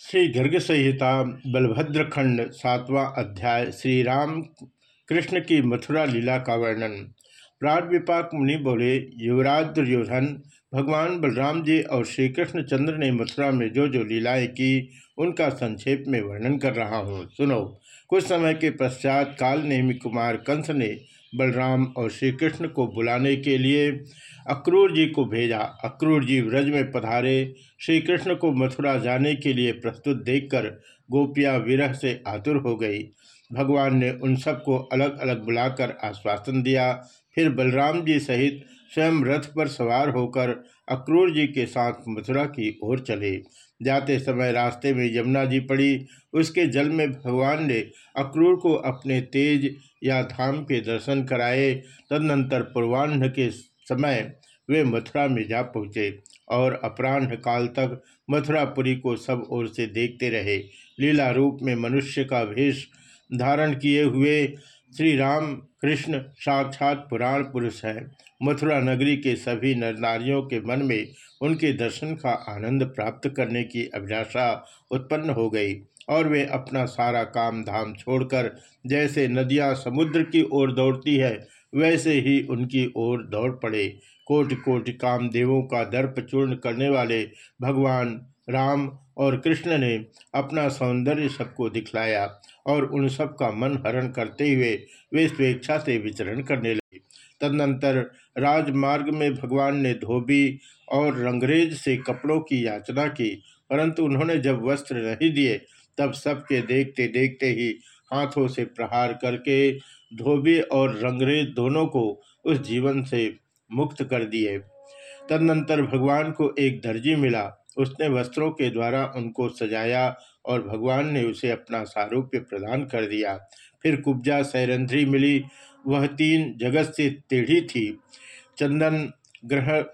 श्री गर्ग संहिता, बलभद्र खंड, सातवां अध्याय, श्री राम कृष्ण की मथुरा लीला का वर्णन। प्राण विपाक मुनि बोले, युवराज दुर्योधन, भगवान बलराम जी और श्री कृष्ण चंद्र ने मथुरा में जो जो लीलाएँ की, उनका संक्षेप में वर्णन कर रहा हूँ। सुनो, कुछ समय के पश्चात काल नेमी कुमार कंस ने बलराम और श्री कृष्ण को बुलाने के लिए अक्रूर जी को भेजा। अक्रूर जी व्रज में पधारे। श्री कृष्ण को मथुरा जाने के लिए प्रस्तुत देखकर गोपियाँ विरह से आतुर हो गई। भगवान ने उन सबको अलग अलग बुलाकर आश्वासन दिया। फिर बलराम जी सहित स्वयं रथ पर सवार होकर अक्रूर जी के साथ मथुरा की ओर चले। जाते समय रास्ते में यमुना जी पड़ी। उसके जल में भगवान ने अक्रूर को अपने तेज या धाम के दर्शन कराए। तदनंतर पूर्वाह्न के समय वे मथुरा में जा पहुँचे और अपराह्न काल तक मथुरापुरी को सब ओर से देखते रहे। लीला रूप में मनुष्य का वेश धारण किए हुए श्री राम कृष्ण साक्षात पुराण पुरुष हैं। मथुरा नगरी के सभी नर नारियों के मन में उनके दर्शन का आनंद प्राप्त करने की अभिलाषा उत्पन्न हो गई और वे अपना सारा काम धाम छोड़कर जैसे नदियाँ समुद्र की ओर दौड़ती है, वैसे ही उनकी ओर दौड़ पड़े। कोटि कोटि कामदेवों का दर्प चूर्ण करने वाले भगवान राम और कृष्ण ने अपना सौंदर्य सबको दिखलाया। और उन सब का मन हरण करते हुए वे स्वेच्छा से विचरण करने लगे। तदनंतर राजमार्ग में भगवान ने धोबी और रंगरेज से कपड़ों की याचना की, परंतु उन्होंने जब वस्त्र नहीं दिए, तब सबके देखते देखते ही हाथों से प्रहार करके धोबी और रंगरेज दोनों को उस जीवन से मुक्त कर दिए। तदनंतर भगवान को एक दर्जी मिला उसने वस्त्रों के द्वारा उनको सजाया और भगवान ने उसे अपना सारूप्य प्रदान कर दिया। फिर कुब्जा सैरंध्री मिली। वह तीन जगत से टेढ़ी थी। चंदन ग्रहण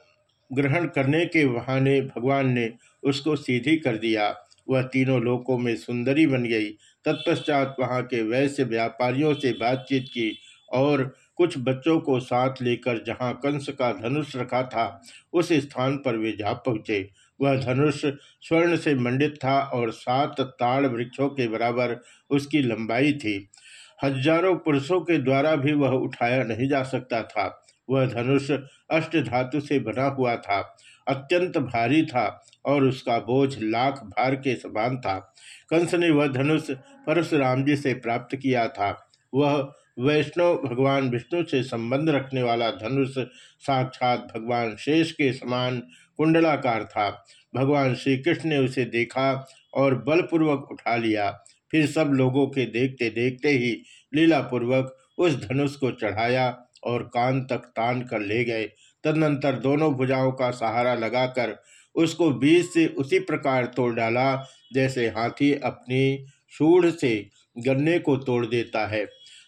ग्रहण करने के बहाने भगवान ने उसको सीधी कर दिया। वह तीनों लोकों में सुंदरी बन गई। तत्पश्चात वहाँ के वैश्य व्यापारियों से बातचीत की और कुछ बच्चों को साथ लेकर जहाँ कंस का धनुष रखा था, उस स्थान पर वे जा पहुँचे। वह धनुष स्वर्ण से मंडित था और सात ताड़ वृक्षों के बराबर उसकी लंबाई थी। हज़ारों पुरुषों के द्वारा भी वह उठाया नहीं जा सकता था। वह धनुष अष्ट धातु से बना हुआ था, अत्यंत भारी था और उसका बोझ लाख भार के समान था। कंस ने वह धनुष परशुराम जी से प्राप्त किया था। वह वैष्णव भगवान विष्णु से संबंध रखने वाला धनुष साक्षात भगवान शेष के समान कुंडलाकार था। भगवान श्री कृष्ण ने उसे देखा और बलपूर्वक उठा लिया। फिर सब लोगों के देखते देखते ही लीलापूर्वक उस धनुष को चढ़ाया और कान तक तान कर ले गए। तदनंतर दोनों भुजाओं का सहारा लगाकर उसको बीच से उसी प्रकार तोड़ डाला जैसे हाथी अपनी सूढ़ से गन्ने को तोड़ देता है।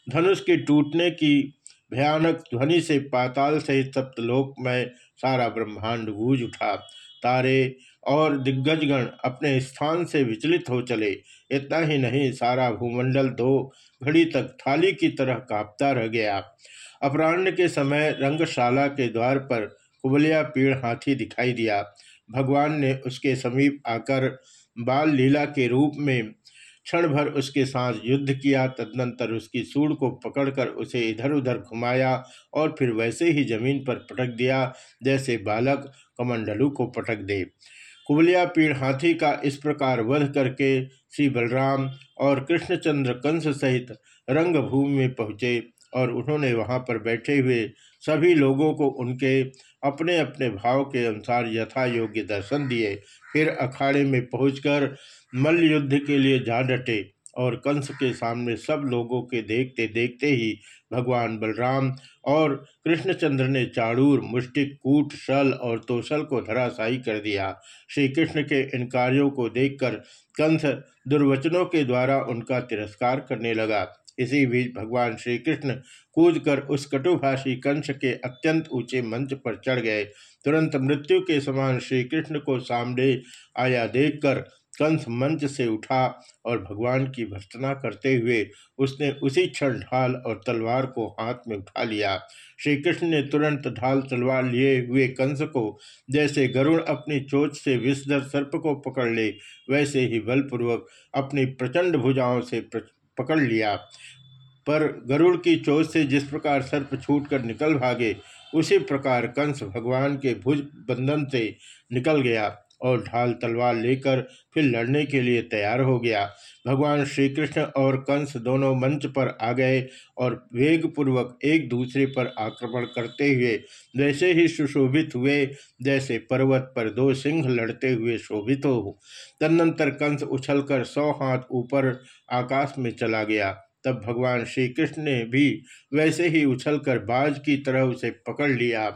धनुष के टूटने की भयानक ध्वनि से पाताल सहित सप्तलोक में सारा ब्रह्मांड गूंज उठा। तारे और दिग्गजगण अपने स्थान से विचलित हो चले। इतना ही नहीं, सारा भूमंडल दो घड़ी तक थाली की तरह कांपता रह गया। अपराह्न के समय रंगशाला के द्वार पर कुबलिया पीड़ हाथी दिखाई दिया। भगवान ने उसके समीप आकर बाल लीला के रूप में क्षण भर उसके साथ युद्ध किया, तदनंतर उसकी सूढ़ को पकड़कर उसे इधर उधर घुमाया और फिर वैसे ही ज़मीन पर पटक दिया, जैसे बालक कमंडलू को पटक दे। कुबलिया पीड़ हाथी का इस प्रकार वध करके श्री बलराम और कृष्णचंद्र कंस सहित रंगभूमि में पहुँचे और उन्होंने वहाँ पर बैठे हुए सभी लोगों को उनके अपने अपने भाव के अनुसार यथा योग्य दर्शन दिए। फिर अखाड़े में पहुंचकर मल्ल युद्ध के लिए जा डटे और कंस के सामने सब लोगों के देखते देखते ही भगवान बलराम और कृष्णचंद्र ने चाड़ूर मुष्टिक, कूट, शल और तोशल को धराशायी कर दिया। श्री कृष्ण के इन कार्यों को देखकर कंस दुर्वचनों के द्वारा उनका तिरस्कार करने लगा। इसी बीच भगवान श्री कृष्ण कूद कर उस कटुभाषी कंस के अत्यंत ऊँचे मंच पर चढ़ गए। तुरंत मृत्यु के समान श्री कृष्ण को सामने आया देखकर कंस मंच से उठा और भगवान की भर्तना करते हुए उसने उसी क्षण ढाल और तलवार को हाथ में उठा लिया। श्री कृष्ण ने तुरंत ढाल तलवार लिए हुए कंस को जैसे गरुण अपनी चोट से विषधर सर्प को पकड़ ले, वैसे ही बलपूर्वक अपनी प्रचंड भुजाओं से पकड़ लिया। पर गरुड़ की चोट से जिस प्रकार सर्प छूटकर निकल भागे, उसी प्रकार कंस भगवान के भुज बंधन से निकल गया। और ढाल तलवार लेकर फिर लड़ने के लिए तैयार हो गया। भगवान श्री कृष्ण और कंस दोनों मंच पर आ गए और वेग पूर्वक एक दूसरे पर आक्रमण करते हुए वैसे ही सुशोभित हुए, जैसे पर्वत पर दो सिंह लड़ते हुए शोभित हो, तदनंतर कंस उछलकर सौ हाथ ऊपर आकाश में चला गया। तब भगवान श्री कृष्ण ने भी वैसे ही उछलकर बाज की तरह उसे पकड़ लिया।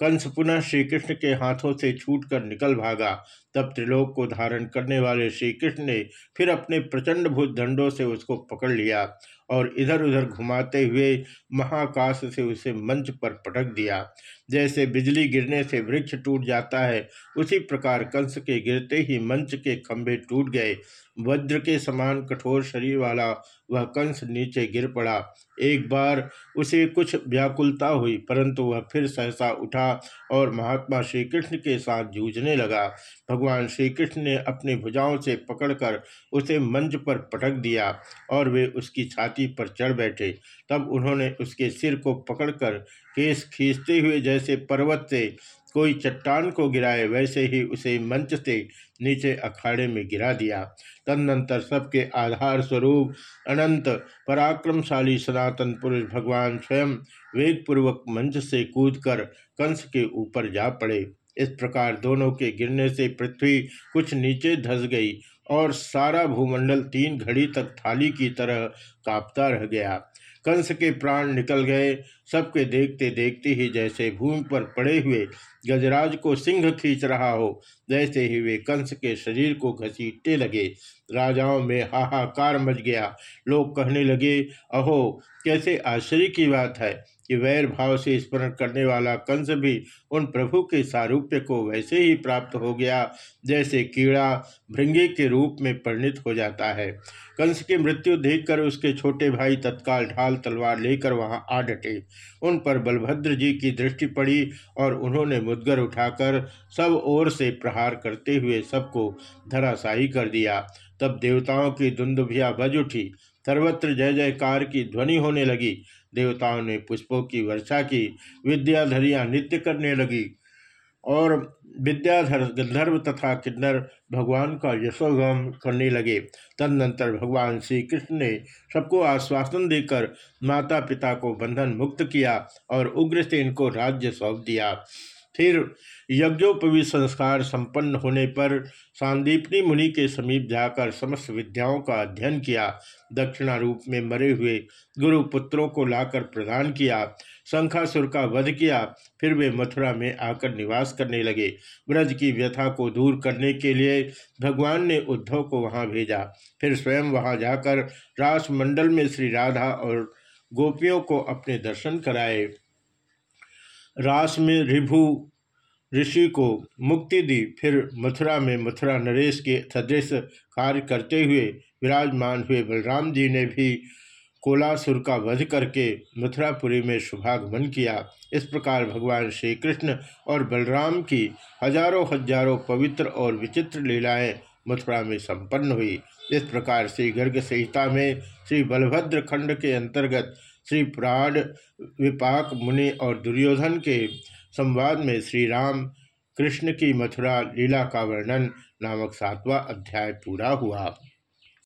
कंस पुनः श्री कृष्ण के हाथों से छूटकर निकल भागा। तब त्रिलोक को धारण करने वाले श्री कृष्ण ने फिर अपने प्रचंड भूत दंडों से उसको पकड़ लिया। और इधर उधर घुमाते हुए महाकाश से उसे मंच पर पटक दिया। जैसे बिजली गिरने से वृक्ष टूट जाता है, उसी प्रकार कंस के गिरते ही मंच के खंभे टूट गए। वज्र के समान कठोर शरीर वाला वह कंस नीचे गिर पड़ा। एक बार उसे कुछ व्याकुलता हुई, परंतु वह फिर सहसा उठा और महात्मा श्री कृष्ण के साथ जूझने लगा। भगवान श्री कृष्ण ने अपनी भुजाओं से पकड़कर उसे मंच पर पटक दिया और वे उसकी छाती पर चढ़ बैठे। तब उन्होंने उसके सिर को पकड़कर केस खींचते हुए जैसे पर्वत से कोई चट्टान को गिराए, वैसे ही उसे मंच से नीचे अखाड़े में गिरा दिया। तदनंतर सबके आधार स्वरूप अनंत, पराक्रमशाली, सनातन पुरुष भगवान स्वयं वेगपूर्वक मंच से कूदकर कंस के ऊपर जा पड़े। इस प्रकार दोनों के गिरने से पृथ्वी कुछ नीचे धस गई और सारा भूमंडल तीन घड़ी तक थाली की तरह कांपता रह गया। कंस के प्राण निकल गए। सबके देखते देखते ही जैसे भूमि पर पड़े हुए गजराज को सिंह खींच रहा हो जैसे ही वे कंस के शरीर को घसीटने लगे। राजाओं में हाहाकार मच गया। लोग कहने लगे, अहो, कैसे आश्चर्य की बात है। कि वैर भाव से स्मरण करने वाला कंस भी उन प्रभु के सारूप्य को वैसे ही प्राप्त हो गया, जैसे कीड़ा भृंगी के रूप में परिणित हो जाता है। कंस की मृत्यु देखकर उसके छोटे भाई तत्काल ढाल तलवार लेकर वहाँ आ डटे। उन पर बलभद्र जी की दृष्टि पड़ी और उन्होंने मुदगर उठाकर सब ओर से प्रहार करते हुए सबको धराशाही कर दिया। तब देवताओं की दुंदुभिया बज उठी। सर्वत्र जय जयकार की ध्वनि होने लगी। देवताओं ने पुष्पों की वर्षा की, विद्याधरियाँ नृत्य करने लगी और विद्याधर गंधर्व तथा किन्नर भगवान का यशोगम करने लगे। तदनंतर भगवान श्री कृष्ण ने सबको आश्वासन देकर माता पिता को बंधन मुक्त किया और उग्रसेन को राज्य सौंप दिया। फिर यज्ञोपवी संस्कार संपन्न होने पर सांदीपनी मुनि के समीप जाकर समस्त विद्याओं का अध्ययन किया। दक्षिणा रूप में मरे हुए गुरु पुत्रों को लाकर प्रदान किया। शंखासुर का वध किया। फिर वे मथुरा में आकर निवास करने लगे। ब्रज की व्यथा को दूर करने के लिए भगवान ने उद्धव को वहाँ भेजा। फिर स्वयं वहाँ जाकर रासमंडल में श्री राधा और गोपियों को अपने दर्शन कराए। रास में रिभु ऋषि को मुक्ति दी। फिर मथुरा में मथुरा नरेश के सदृश कार्य करते हुए विराजमान हुए बलराम जी ने भी कोलासुर का वध करके मथुरापुरी में शुभागमन किया। इस प्रकार भगवान श्री कृष्ण और बलराम की हज़ारों हज़ारों पवित्र और विचित्र लीलाएँ मथुरा में संपन्न हुई। इस प्रकार श्री गर्ग संहिता में श्री बलभद्र खंड के अंतर्गत श्री प्राण विपाक मुनि और दुर्योधन के संवाद में श्री राम कृष्ण की मथुरा लीला का वर्णन नामक सातवां अध्याय पूरा हुआ।